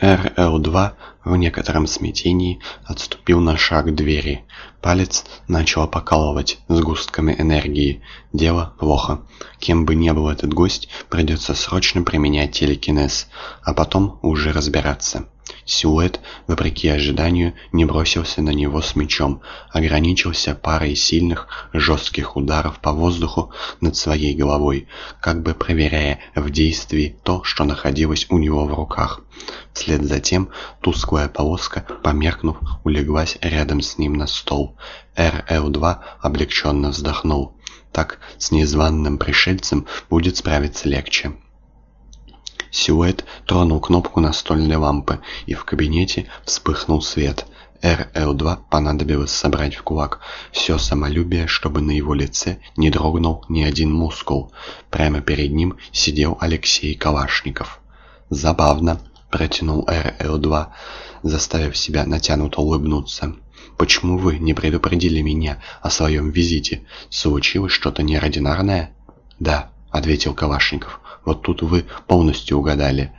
РЛ-2 в некотором смятении отступил на шаг к двери. Палец начал покалывать сгустками энергии. Дело плохо. Кем бы ни был этот гость, придется срочно применять телекинез, а потом уже разбираться. Силуэт, вопреки ожиданию, не бросился на него с мечом, ограничился парой сильных, жестких ударов по воздуху над своей головой, как бы проверяя в действии то, что находилось у него в руках. Вслед за тем тусклая полоска, померкнув, улеглась рядом с ним на стол. РЛ-2 облегченно вздохнул. Так с незваным пришельцем будет справиться легче. Силуэт тронул кнопку настольной лампы, и в кабинете вспыхнул свет. РЛ-2 понадобилось собрать в кулак все самолюбие, чтобы на его лице не дрогнул ни один мускул. Прямо перед ним сидел Алексей Калашников. «Забавно», — протянул РЛ-2, заставив себя натянуто улыбнуться. «Почему вы не предупредили меня о своем визите? Случилось что-то неординарное?» «Да», — ответил Калашников. Вот тут вы полностью угадали.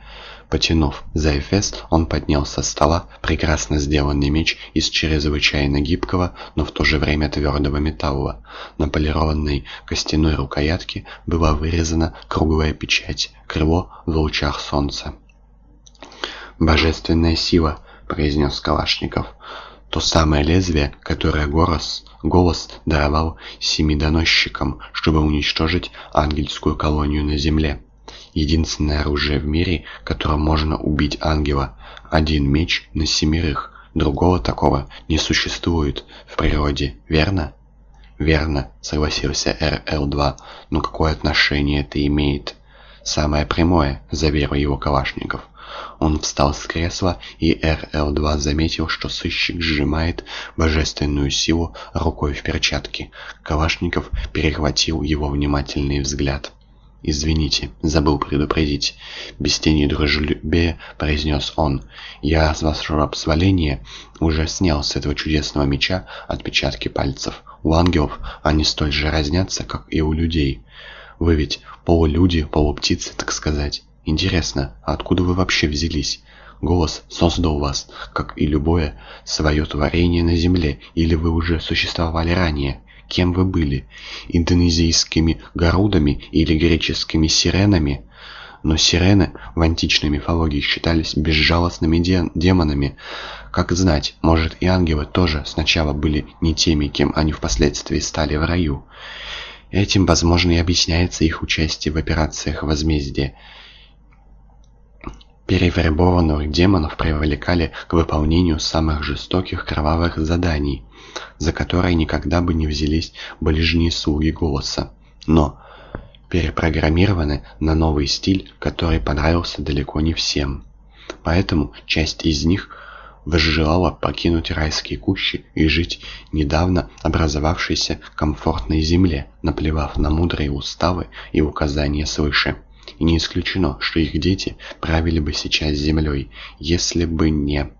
Потянув за эфес, он поднял со стола прекрасно сделанный меч из чрезвычайно гибкого, но в то же время твердого металла. На полированной костяной рукоятке была вырезана круглая печать, крыло в лучах солнца. «Божественная сила», — произнес Калашников. «То самое лезвие, которое Горос, голос даровал семидоносчикам, чтобы уничтожить ангельскую колонию на земле». Единственное оружие в мире, которым можно убить ангела. Один меч на семерых. Другого такого не существует в природе, верно? Верно, согласился РЛ-2. Но какое отношение это имеет? Самое прямое, заверил его Калашников. Он встал с кресла, и РЛ-2 заметил, что сыщик сжимает божественную силу рукой в перчатке. Калашников перехватил его внимательный взгляд. «Извините, забыл предупредить», — без тени дружелюбия произнес он. «Я, с вашего позволения, уже снял с этого чудесного меча отпечатки пальцев. У ангелов они столь же разнятся, как и у людей. Вы ведь полулюди, полуптицы, так сказать. Интересно, а откуда вы вообще взялись?» Голос создал вас, как и любое свое творение на земле, или вы уже существовали ранее? Кем вы были? Индонезийскими горудами или греческими сиренами? Но сирены в античной мифологии считались безжалостными де демонами. Как знать, может и ангелы тоже сначала были не теми, кем они впоследствии стали в раю. Этим, возможно, и объясняется их участие в операциях возмездия. Перевербованных демонов привлекали к выполнению самых жестоких кровавых заданий, за которые никогда бы не взялись ближние слуги голоса. Но перепрограммированы на новый стиль, который понравился далеко не всем. Поэтому часть из них возжелала покинуть райские кущи и жить недавно образовавшейся комфортной земле, наплевав на мудрые уставы и указания свыше. И не исключено, что их дети правили бы сейчас землей, если бы не...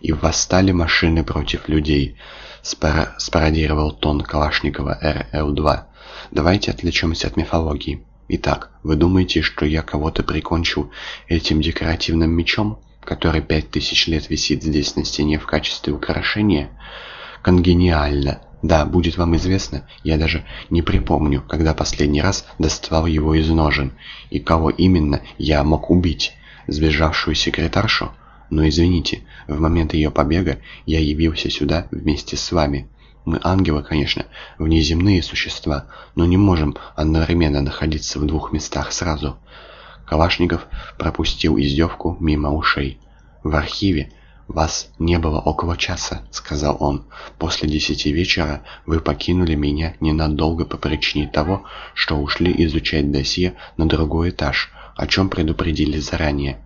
И восстали машины против людей, спара... спародировал тон Калашникова РЛ-2. Давайте отвлечемся от мифологии. Итак, вы думаете, что я кого-то прикончил этим декоративным мечом, который пять тысяч лет висит здесь на стене в качестве украшения? Конгениально. Да, будет вам известно, я даже не припомню, когда последний раз доставал его из ножен, и кого именно я мог убить. Сбежавшую секретаршу? Но извините, в момент ее побега я явился сюда вместе с вами. Мы ангелы, конечно, внеземные существа, но не можем одновременно находиться в двух местах сразу. Калашников пропустил издевку мимо ушей. В архиве «Вас не было около часа», — сказал он. «После десяти вечера вы покинули меня ненадолго по причине того, что ушли изучать досье на другой этаж, о чем предупредили заранее.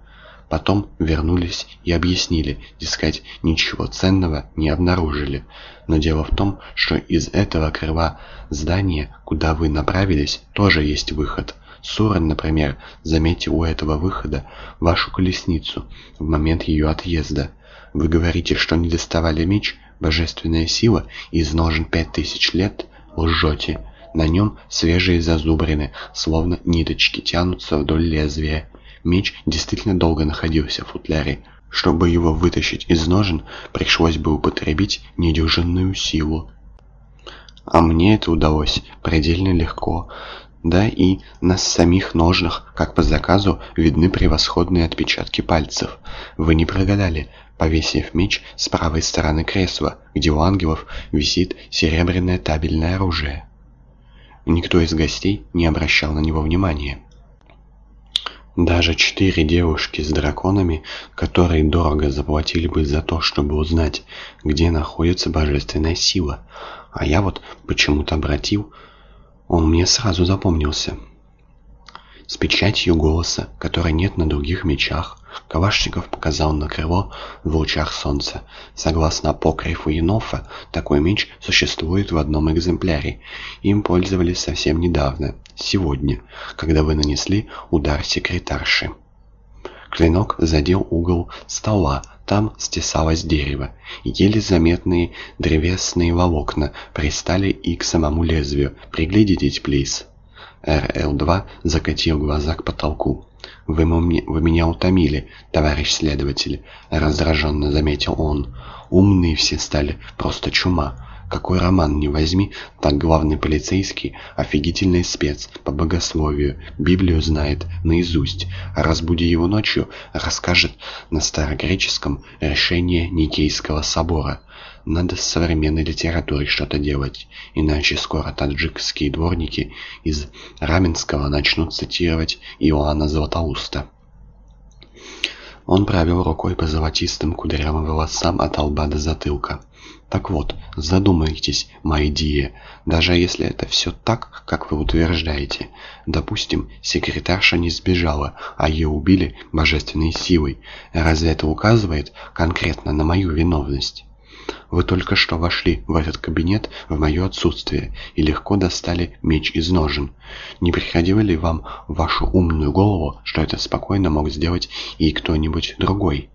Потом вернулись и объяснили, дескать, ничего ценного не обнаружили. Но дело в том, что из этого крыла здания, куда вы направились, тоже есть выход». Сурен, например, заметил у этого выхода вашу колесницу в момент ее отъезда. Вы говорите, что не доставали меч, божественная сила, из ножен пять тысяч лет? Лжете. На нем свежие зазубрины, словно ниточки тянутся вдоль лезвия. Меч действительно долго находился в футляре. Чтобы его вытащить из ножен, пришлось бы употребить недюжинную силу. А мне это удалось предельно легко, да и на самих ножнах, как по заказу, видны превосходные отпечатки пальцев. Вы не прогадали, повесив меч с правой стороны кресла, где у ангелов висит серебряное табельное оружие. Никто из гостей не обращал на него внимания. Даже четыре девушки с драконами, которые дорого заплатили бы за то, чтобы узнать, где находится божественная сила. А я вот почему-то обратил он мне сразу запомнился. С печатью голоса, которой нет на других мечах, Кавашников показал на крыло в лучах солнца. Согласно апокрифу Енофа, такой меч существует в одном экземпляре. Им пользовались совсем недавно, сегодня, когда вы нанесли удар секретарши. Клинок задел угол стола, там стесалось дерево. Еле заметные древесные волокна пристали и к самому лезвию. «Приглядитесь, плиз». РЛ-2 закатил глаза к потолку. «Вы, вы меня утомили, товарищ следователь», — раздраженно заметил он. «Умные все стали, просто чума. Какой роман не возьми, так главный полицейский – офигительный спец по богословию, Библию знает наизусть, а разбуди его ночью, расскажет на старогреческом решение Никейского собора. Надо с современной литературой что-то делать, иначе скоро таджикские дворники из Раменского начнут цитировать Иоанна Златоуста. Он правил рукой по золотистым кудрявым волосам от лба до затылка. Так вот, задумайтесь, мои Дие, даже если это все так, как вы утверждаете. Допустим, секретарша не сбежала, а ее убили божественной силой. Разве это указывает конкретно на мою виновность? Вы только что вошли в этот кабинет в мое отсутствие и легко достали меч из ножен. Не приходило ли вам в вашу умную голову, что это спокойно мог сделать и кто-нибудь другой?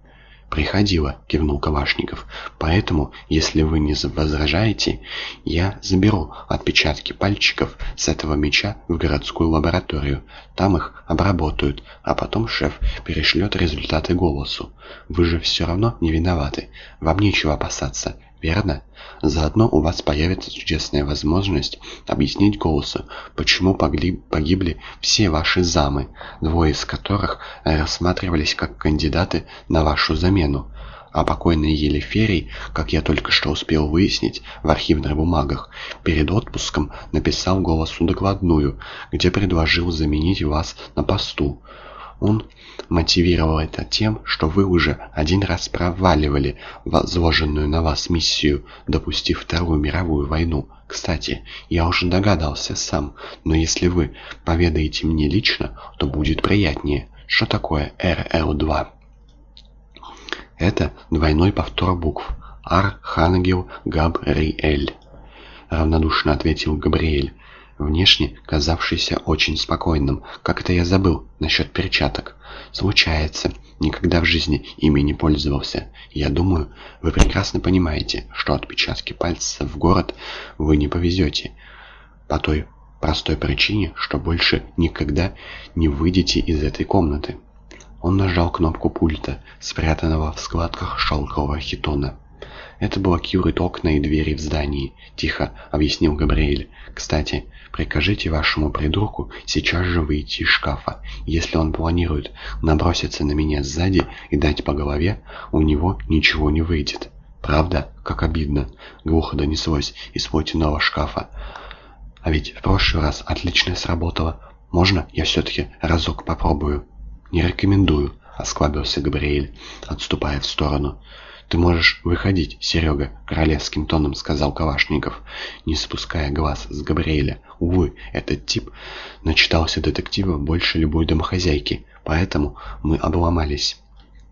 «Приходило», — кивнул Кавашников. «Поэтому, если вы не возражаете, я заберу отпечатки пальчиков с этого меча в городскую лабораторию. Там их обработают, а потом шеф перешлет результаты голосу. Вы же все равно не виноваты. Вам нечего опасаться верно? Заодно у вас появится чудесная возможность объяснить голосу, почему погибли все ваши замы, двое из которых рассматривались как кандидаты на вашу замену. А покойный Елеферий, как я только что успел выяснить в архивных бумагах, перед отпуском написал голосу докладную, где предложил заменить вас на посту. Он мотивировал это тем, что вы уже один раз проваливали возложенную на вас миссию, допустив Вторую мировую войну. Кстати, я уже догадался сам, но если вы поведаете мне лично, то будет приятнее. Что такое РЛ-2? Это двойной повтор букв. Архангел Габриэль. Равнодушно ответил Габриэль внешне казавшийся очень спокойным. Как это я забыл насчет перчаток? Случается. Никогда в жизни ими не пользовался. Я думаю, вы прекрасно понимаете, что отпечатки пальцев в город вы не повезете. По той простой причине, что больше никогда не выйдете из этой комнаты. Он нажал кнопку пульта, спрятанного в складках шелкового хитона. «Это блокирует окна и двери в здании», — тихо объяснил Габриэль. «Кстати, прикажите вашему придурку сейчас же выйти из шкафа. Если он планирует наброситься на меня сзади и дать по голове, у него ничего не выйдет». «Правда? Как обидно!» — глухо донеслось из платяного шкафа. «А ведь в прошлый раз отлично сработало. Можно я все-таки разок попробую?» «Не рекомендую», — осклабился Габриэль, отступая в сторону. «Ты можешь выходить, Серега», — королевским тоном сказал Калашников, не спуская глаз с Габриэля. «Увы, этот тип начитался детектива больше любой домохозяйки, поэтому мы обломались.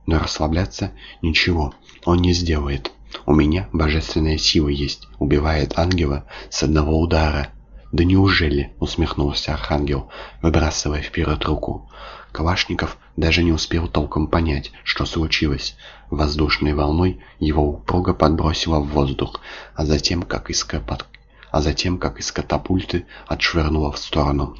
Но расслабляться ничего он не сделает. У меня божественная сила есть, убивает ангела с одного удара». «Да неужели?» — усмехнулся Архангел, выбрасывая вперед руку. Калашников даже не успел толком понять, что случилось. Воздушной волной его упруго подбросило в воздух, а затем, как из, капот... а затем, как из катапульты, отшвырнуло в сторону.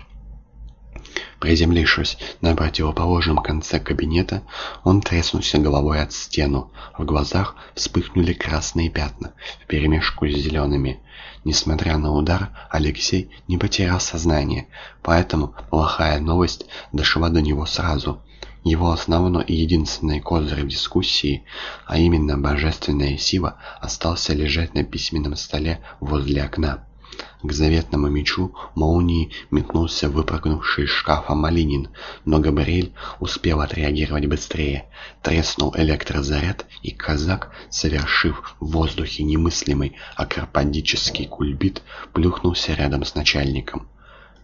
Приземлившись на противоположном конце кабинета, он треснулся головой от стену. В глазах вспыхнули красные пятна, вперемешку с зелеными. Несмотря на удар, Алексей не потерял сознание, поэтому плохая новость дошла до него сразу. Его основной и единственный козырь в дискуссии, а именно божественная сила, остался лежать на письменном столе возле окна. К заветному мечу молнии метнулся выпрыгнувший из шкафа Малинин, но Габриэль успел отреагировать быстрее. Треснул электрозаряд, и казак, совершив в воздухе немыслимый акропадический кульбит, плюхнулся рядом с начальником.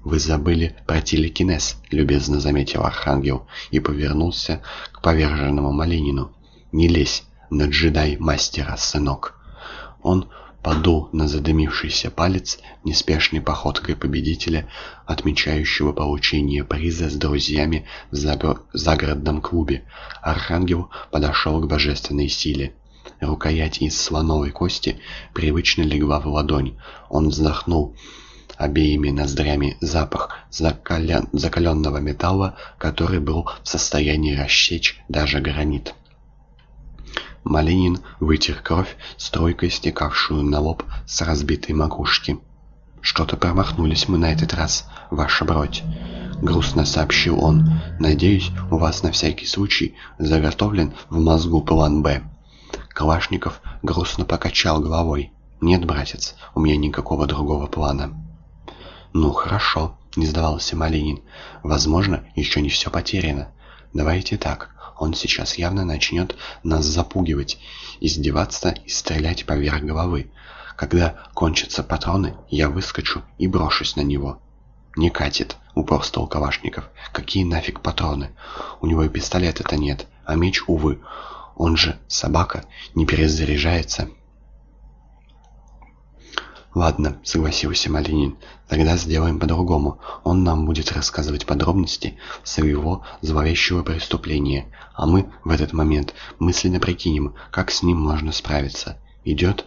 «Вы забыли про телекинез», — любезно заметил Архангел и повернулся к поверженному Малинину. «Не лезь на джедай-мастера, сынок». Он подул на задымившийся палец неспешной походкой победителя, отмечающего получение приза с друзьями в загородном клубе. Архангел подошел к божественной силе. Рукоять из слоновой кости привычно легла в ладонь. Он вздохнул обеими ноздрями запах закален... закаленного металла, который был в состоянии рассечь даже гранит. Малинин вытер кровь, стройкой стекавшую на лоб с разбитой макушки. «Что-то промахнулись мы на этот раз, ваша бродь», — грустно сообщил он. «Надеюсь, у вас на всякий случай заготовлен в мозгу план «Б». Калашников грустно покачал головой. «Нет, братец, у меня никакого другого плана». «Ну, хорошо», — не сдавался Малинин. «Возможно, еще не все потеряно. Давайте так. Он сейчас явно начнет нас запугивать, издеваться и стрелять поверх головы. Когда кончатся патроны, я выскочу и брошусь на него. «Не катит», — упорствовал Кавашников. «Какие нафиг патроны? У него и пистолета-то нет, а меч, увы. Он же собака, не перезаряжается». «Ладно», — согласился Малинин, — «тогда сделаем по-другому. Он нам будет рассказывать подробности своего зловещего преступления, а мы в этот момент мысленно прикинем, как с ним можно справиться. Идет?»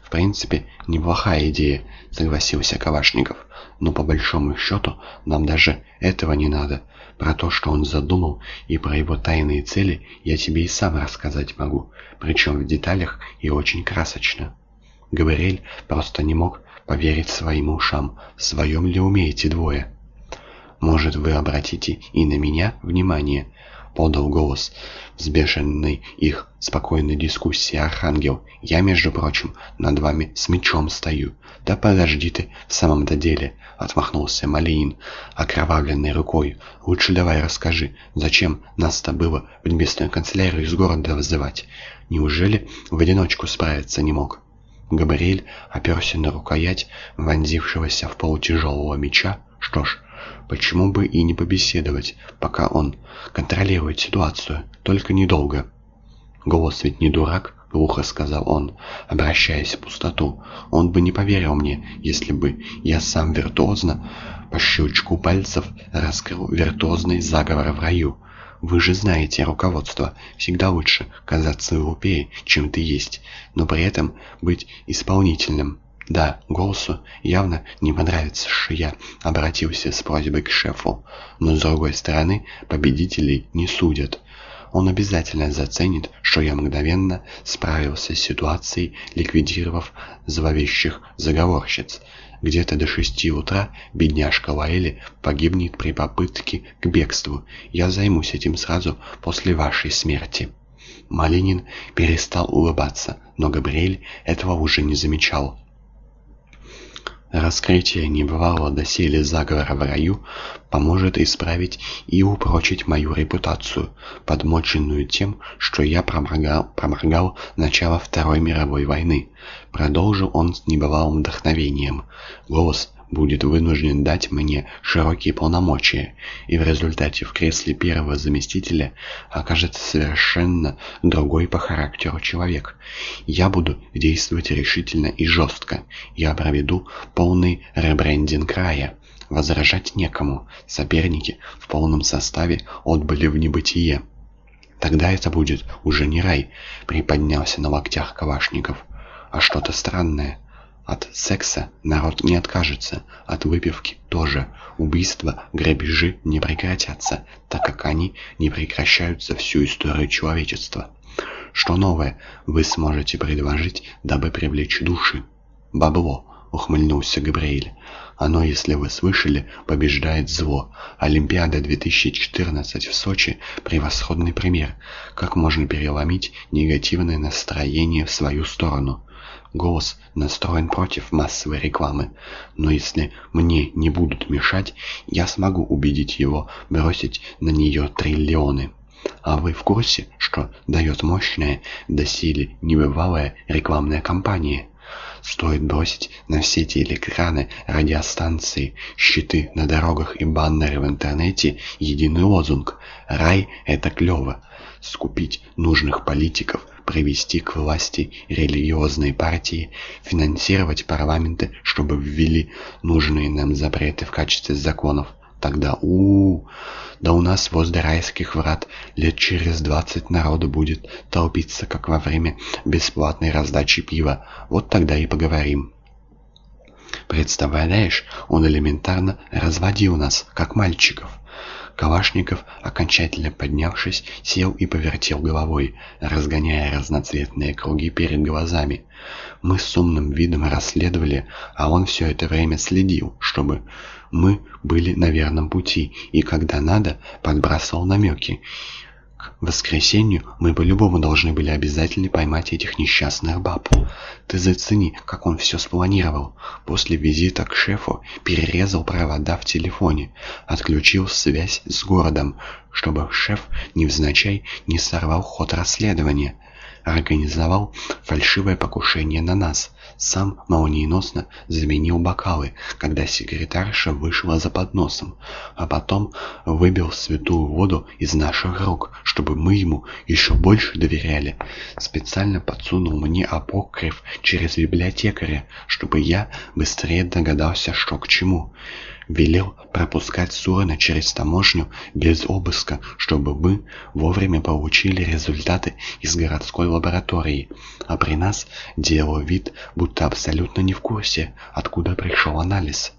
«В принципе, неплохая идея», — согласился Кавашников. «Но по большому счету нам даже этого не надо. Про то, что он задумал, и про его тайные цели я тебе и сам рассказать могу, причем в деталях и очень красочно». Габриэль просто не мог поверить своим ушам. В своем ли уме эти двое? «Может, вы обратите и на меня внимание?» — подал голос взбешенный их спокойной дискуссии Архангел. «Я, между прочим, над вами с мечом стою». «Да подожди ты, в самом-то деле», — отмахнулся Малиин окровавленной рукой. «Лучше давай расскажи, зачем нас-то было в небесную канцелярию из города вызывать? Неужели в одиночку справиться не мог?» Габриэль оперся на рукоять вонзившегося в пол тяжелого меча. Что ж, почему бы и не побеседовать, пока он контролирует ситуацию, только недолго. Голос ведь не дурак, глухо сказал он, обращаясь в пустоту. Он бы не поверил мне, если бы я сам виртуозно по щелчку пальцев раскрыл виртуозный заговор в раю. Вы же знаете, руководство, всегда лучше казаться глупее, чем ты есть, но при этом быть исполнительным. Да, голосу явно не понравится, что я обратился с просьбой к шефу, но с другой стороны, победителей не судят. Он обязательно заценит, что я мгновенно справился с ситуацией, ликвидировав зловещих заговорщиц. Где-то до шести утра бедняжка Лаэли погибнет при попытке к бегству. Я займусь этим сразу после вашей смерти». Малинин перестал улыбаться, но Габриэль этого уже не замечал. Раскрытие небывалого доселе заговора в раю поможет исправить и упрочить мою репутацию, подмоченную тем, что я проморгал, проморгал начало Второй мировой войны. Продолжил он с небывалым вдохновением. Голос будет вынужден дать мне широкие полномочия, и в результате в кресле первого заместителя окажется совершенно другой по характеру человек. Я буду действовать решительно и жестко. Я проведу полный ребрендинг края. Возражать некому. Соперники в полном составе отбыли в небытие. Тогда это будет уже не рай, приподнялся на локтях Кавашников, а что-то странное. От секса народ не откажется, от выпивки тоже. Убийства, грабежи не прекратятся, так как они не прекращаются всю историю человечества. Что новое вы сможете предложить, дабы привлечь души? Бабло, ухмыльнулся Габриэль. Оно, если вы слышали, побеждает зло. Олимпиада 2014 в Сочи – превосходный пример, как можно переломить негативное настроение в свою сторону. Голос настроен против массовой рекламы, но если мне не будут мешать, я смогу убедить его бросить на нее триллионы. А вы в курсе, что дает мощная, доселе небывалая рекламная кампания? Стоит бросить на все телеэкраны, радиостанции, щиты на дорогах и баннеры в интернете единый лозунг «Рай – это клево». Скупить нужных политиков, привести к власти религиозные партии, финансировать парламенты, чтобы ввели нужные нам запреты в качестве законов. Тогда у, -у, -у да у нас возле райских врат лет через двадцать народу будет толпиться, как во время бесплатной раздачи пива. Вот тогда и поговорим. Представляешь, он элементарно разводил нас, как мальчиков. Калашников, окончательно поднявшись, сел и повертел головой, разгоняя разноцветные круги перед глазами. Мы с умным видом расследовали, а он все это время следил, чтобы мы были на верном пути, и когда надо, подбрасывал намеки. К воскресенью мы по-любому должны были обязательно поймать этих несчастных баб. Ты зацени, как он все спланировал. После визита к шефу перерезал провода в телефоне, отключил связь с городом, чтобы шеф невзначай не сорвал ход расследования организовал фальшивое покушение на нас. Сам молниеносно заменил бокалы, когда секретарша вышла за подносом, а потом выбил святую воду из наших рук, чтобы мы ему еще больше доверяли. Специально подсунул мне апокриф через библиотекаря, чтобы я быстрее догадался, что к чему велел пропускать Сурена через таможню без обыска, чтобы мы вовремя получили результаты из городской лаборатории, а при нас делал вид, будто абсолютно не в курсе, откуда пришел анализ.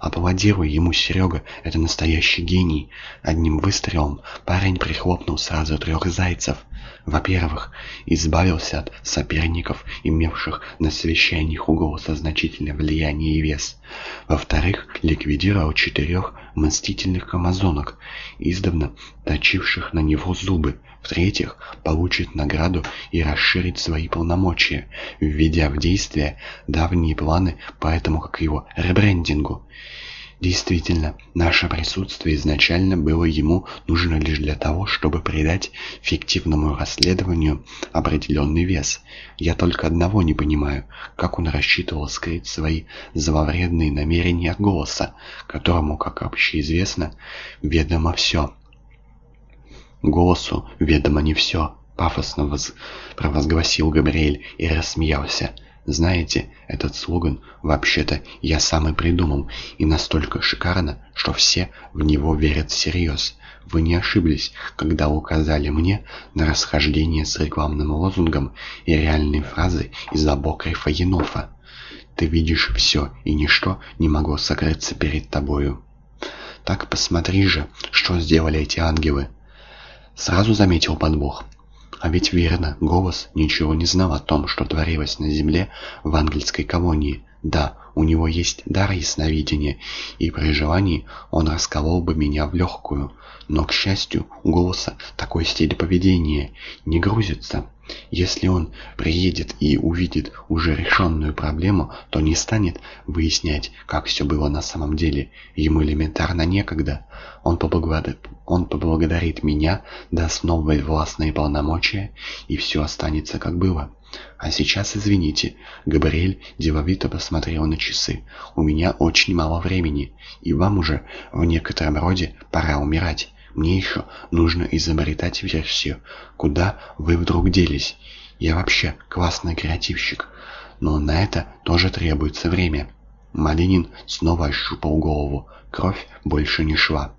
Аплодируй ему, Серега, это настоящий гений. Одним выстрелом парень прихлопнул сразу трех зайцев. Во-первых, избавился от соперников, имевших на совещаниях у голоса значительное влияние и вес. Во-вторых, ликвидировал четырех мстительных амазонок, издавна точивших на него зубы. В-третьих, получит награду и расширит свои полномочия, введя в действие давние планы по этому, как его, ребрендингу. Действительно, наше присутствие изначально было ему нужно лишь для того, чтобы придать фиктивному расследованию определенный вес. Я только одного не понимаю, как он рассчитывал скрыть свои зловредные намерения от голоса, которому, как общеизвестно, ведомо все. Голосу ведомо не все, пафосно воз... провозгласил Габриэль и рассмеялся. Знаете, этот слоган вообще-то я сам и придумал, и настолько шикарно, что все в него верят всерьез. Вы не ошиблись, когда указали мне на расхождение с рекламным лозунгом и реальной фразой из апокрифа Енофа. Ты видишь все, и ничто не могло сокрыться перед тобою. Так посмотри же, что сделали эти ангелы. Сразу заметил подвох. А ведь верно, голос ничего не знал о том, что творилось на земле в английской колонии. Да, у него есть дар ясновидения, и при желании он расколол бы меня в легкую. Но, к счастью, у голоса такой стиль поведения не грузится. Если он приедет и увидит уже решенную проблему, то не станет выяснять, как все было на самом деле. Ему элементарно некогда. Он поблагодарит, он поблагодарит меня, даст новые властные полномочия, и все останется как было. А сейчас извините, Габриэль деловито посмотрел на часы. У меня очень мало времени, и вам уже в некотором роде пора умирать. Мне еще нужно изобретать версию, куда вы вдруг делись. Я вообще классный креативщик, но на это тоже требуется время. Малинин снова ощупал голову. Кровь больше не шла.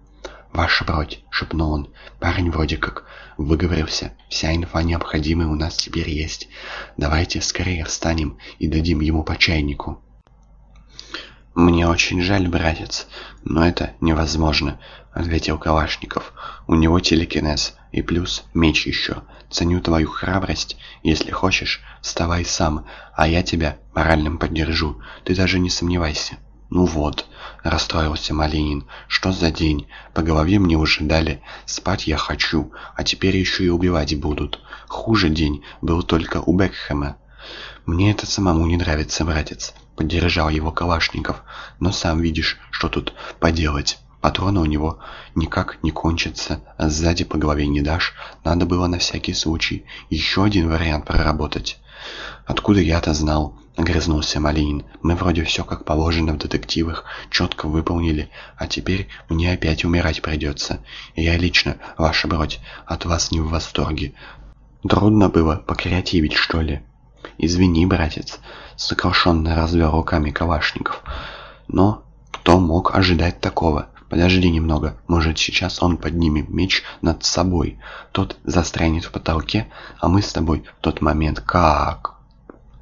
«Ваша бродь», — шепнул он. «Парень вроде как выговорился. Вся инфа необходимая у нас теперь есть. Давайте скорее встанем и дадим ему по чайнику». «Мне очень жаль, братец, но это невозможно», — ответил Калашников. «У него телекинез, и плюс меч еще. Ценю твою храбрость. Если хочешь, вставай сам, а я тебя моральным поддержу. Ты даже не сомневайся». «Ну вот», — расстроился Малинин, — «что за день? По голове мне уже дали. Спать я хочу, а теперь еще и убивать будут. Хуже день был только у Бекхэма». «Мне это самому не нравится, братец», — поддержал его Калашников. «Но сам видишь, что тут поделать». Патроны у него никак не кончатся, а сзади по голове не дашь. Надо было на всякий случай еще один вариант проработать. «Откуда я-то знал?» — огрызнулся Малинин. «Мы вроде все как положено в детективах, четко выполнили, а теперь мне опять умирать придется. Я лично, ваша бродь, от вас не в восторге. Трудно было покреативить, что ли?» «Извини, братец», — сокрушенно развел руками Калашников. «Но кто мог ожидать такого?» Подожди немного, может сейчас он поднимет меч над собой. Тот застрянет в потолке, а мы с тобой в тот момент как?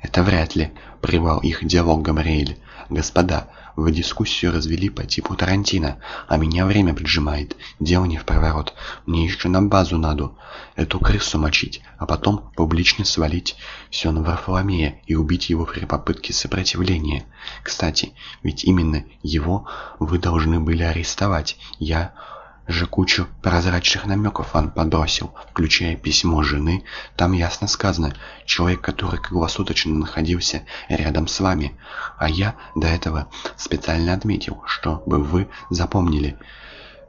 Это вряд ли, прервал их диалог Габриэль. Господа, вы дискуссию развели по типу Тарантино, а меня время поджимает. Дело не в проворот. Мне еще на базу надо эту крысу мочить, а потом публично свалить все на Варфоломея и убить его при попытке сопротивления. Кстати, ведь именно его вы должны были арестовать. Я же кучу прозрачных намеков он подбросил, включая письмо жены. Там ясно сказано, человек, который круглосуточно находился рядом с вами. А я до этого специально отметил, чтобы вы запомнили.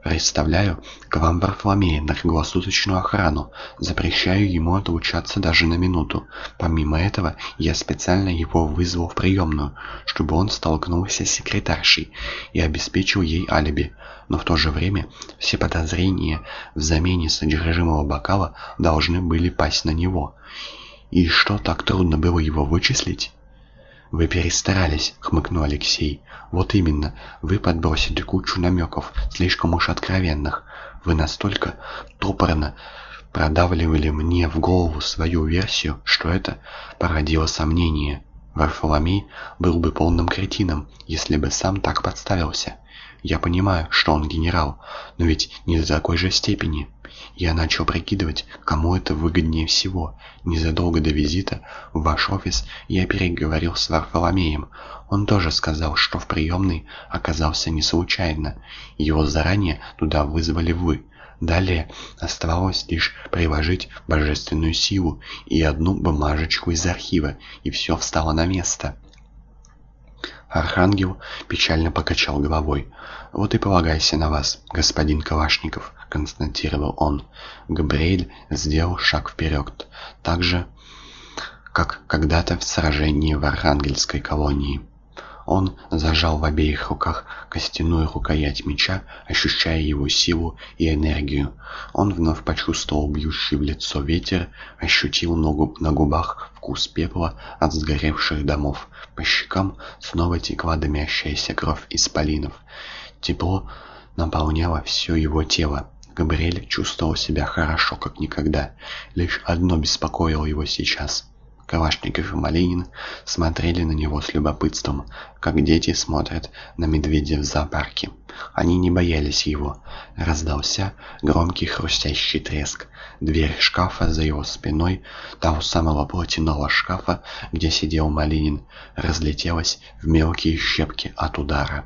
Представляю к вам Варфоломея на круглосуточную охрану. Запрещаю ему отлучаться даже на минуту. Помимо этого, я специально его вызвал в приемную, чтобы он столкнулся с секретаршей и обеспечил ей алиби. Но в то же время все подозрения в замене содержимого бокала должны были пасть на него. И что, так трудно было его вычислить? «Вы перестарались», — хмыкнул Алексей. «Вот именно, вы подбросили кучу намеков, слишком уж откровенных. Вы настолько топорно продавливали мне в голову свою версию, что это породило сомнение. Варфоломей был бы полным кретином, если бы сам так подставился. Я понимаю, что он генерал, но ведь не до такой же степени. Я начал прикидывать, кому это выгоднее всего. Незадолго до визита в ваш офис я переговорил с Варфоломеем. Он тоже сказал, что в приемной оказался не случайно. Его заранее туда вызвали вы. Далее оставалось лишь приложить божественную силу и одну бумажечку из архива, и все встало на место. Архангел печально покачал головой. «Вот и полагайся на вас, господин Калашников», — констатировал он. Габриэль сделал шаг вперед, так же, как когда-то в сражении в Архангельской колонии. Он зажал в обеих руках костяную рукоять меча, ощущая его силу и энергию. Он вновь почувствовал бьющий в лицо ветер, ощутил ногу на губах вкус пепла от сгоревших домов. По щекам снова текла дымящаяся кровь исполинов. Тепло наполняло все его тело. Габриэль чувствовал себя хорошо, как никогда. Лишь одно беспокоило его сейчас — Калашников и Малинин смотрели на него с любопытством, как дети смотрят на медведя в зоопарке. Они не боялись его. Раздался громкий хрустящий треск. Дверь шкафа за его спиной, того самого платяного шкафа, где сидел Малинин, разлетелась в мелкие щепки от удара.